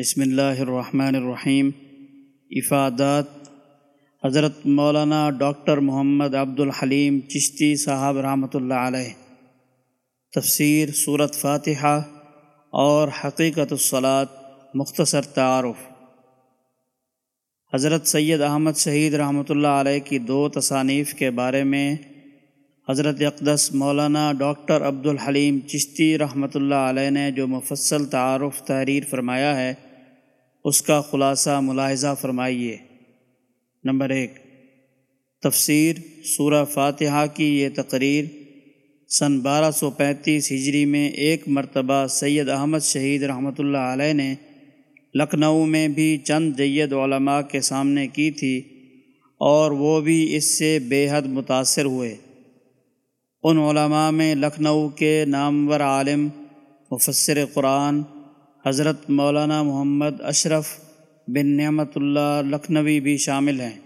بسم اللہ الرحمن الرحیم۔ افادات۔ حضرت مولانا ڈاکٹر محمد عبد الحلیم چشتی صاحب رحمۃ اللہ علیہ۔ تفسیر صورت فاتحہ اور حقیقت الصلاط مختصر تعارف۔ حضرت سید احمد شہید رحمۃ اللہ علیہ کی دو تصانیف کے بارے میں حضرت اقدس مولانا ڈاکٹر عبد الحلیم چشتی رحمۃ اللہ علیہ نے جو مفصل تعارف تحریر فرمایا ہے اس کا خلاصہ ملاحظہ فرمائیے۔ نمبر ایک، تفسیر سورہ فاتحہ کی یہ تقریر سن بارہ سو پینتیس ہجری میں ایک مرتبہ سید احمد شہید رحمۃ اللہ علیہ نے لکھنؤ میں بھی چند جید علماء کے سامنے کی تھی اور وہ بھی اس سے بے حد متاثر ہوئے۔ ان علماء میں لکھنؤ کے نامور عالم، مفسر قرآن حضرت مولانا محمد اشرف بن نعمت اللہ لکھنوی بھی شامل ہیں۔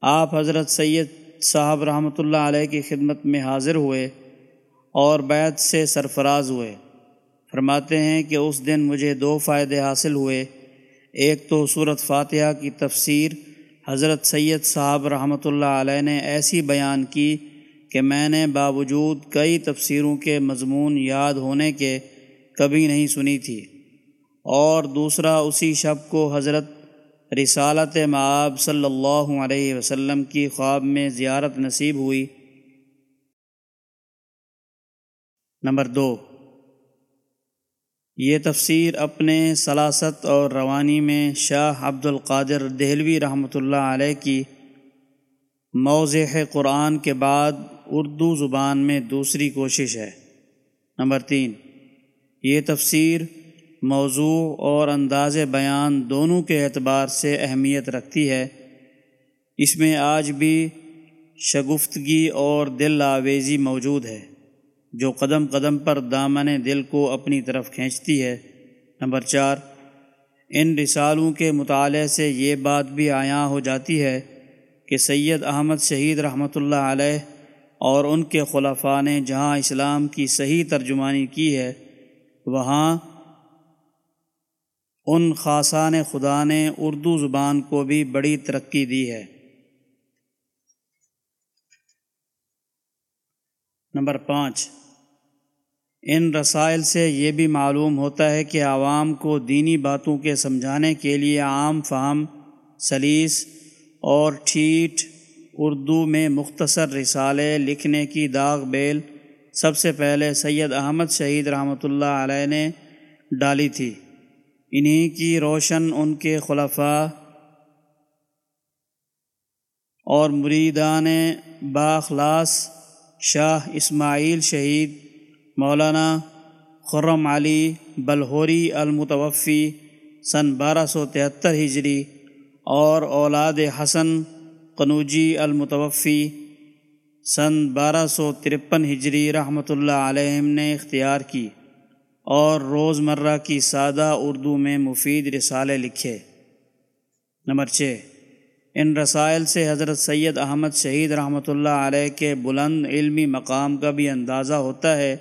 آپ حضرت سید صاحب رحمۃ اللہ علیہ کی خدمت میں حاضر ہوئے اور بیت سے سرفراز ہوئے۔ فرماتے ہیں کہ اس دن مجھے دو فائدے حاصل ہوئے۔ ایک تو صورت فاتحہ کی تفسیر حضرت سید صاحب رحمۃ اللہ علیہ نے ایسی بیان کی کہ میں نے باوجود کئی تفسیروں کے مضمون یاد ہونے کے کبھی نہیں سنی تھی۔ اور دوسرا، اسی شب کو حضرت رسالت معاب صلی اللہ علیہ وسلم کی خواب میں زیارت نصیب ہوئی۔ نمبر دو۔ یہ تفسیر اپنے سلاست اور روانی میں شاہ عبد القادر دہلوی رحمۃ اللہ علیہ کی موضح قرآن کے بعد اردو زبان میں دوسری کوشش ہے۔ نمبر تین۔ یہ تفسیر موضوع اور انداز بیان دونوں کے اعتبار سے اہمیت رکھتی ہے۔ اس میں آج بھی شگفتگی اور دل آویزی موجود ہے، جو قدم قدم پر دامن دل کو اپنی طرف کھینچتی ہے۔ نمبر چار، ان رسالوں کے مطالعے سے یہ بات بھی آیاں ہو جاتی ہے کہ سید احمد شہید رحمۃ اللہ علیہ اور ان کے خلفاء نے جہاں اسلام کی صحیح ترجمانی کی ہے وہاں ان خاصان خدا نے اردو زبان کو بھی بڑی ترقی دی ہے۔ نمبر پانچ، ان رسائل سے یہ بھی معلوم ہوتا ہے کہ عوام کو دینی باتوں کے سمجھانے کے لیے عام فہم، سلیس اور ٹھیٹ اردو میں مختصر رسالے لکھنے کی داغ بیل سب سے پہلے سید احمد شہید رحمۃ اللہ علیہ نے ڈالی تھی۔ انہی کی روشن ان کے خلفاء اور مریدان باخلاص شاہ اسماعیل شہید، مولانا خرم علی بلہوری المتوفی سن بارہ سو تہتر ہجری اور اولاد حسن قنوجی المتوفی سن بارہ سو ترپن ہجری رحمۃ اللہ علیہ نے اختیار کی اور روز مرہ کی سادہ اردو میں مفید رسالے لکھے۔ نمبر چھ، ان رسائل سے حضرت سید احمد شہید رحمۃ اللہ علیہ کے بلند علمی مقام کا بھی اندازہ ہوتا ہے۔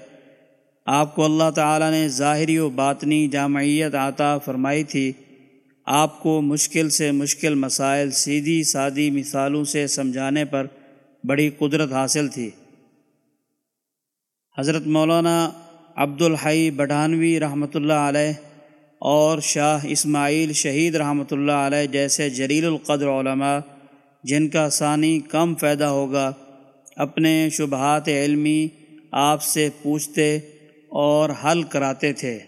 آپ کو اللہ تعالیٰ نے ظاہری و باطنی جامعیت عطا فرمائی تھی۔ آپ کو مشکل سے مشکل مسائل، سیدھی سادی مثالوں سے سمجھانے پر بڑی قدرت حاصل تھی۔ حضرت مولانا عبد الحی بڑھانوی رحمۃ اللہ علیہ اور شاہ اسماعیل شہید رحمۃ اللہ علیہ جیسے جلیل القدر علماء، جن کا ثانی کم پیدا ہوگا، اپنے شبہات علمی آپ سے پوچھتے اور حل کراتے تھے۔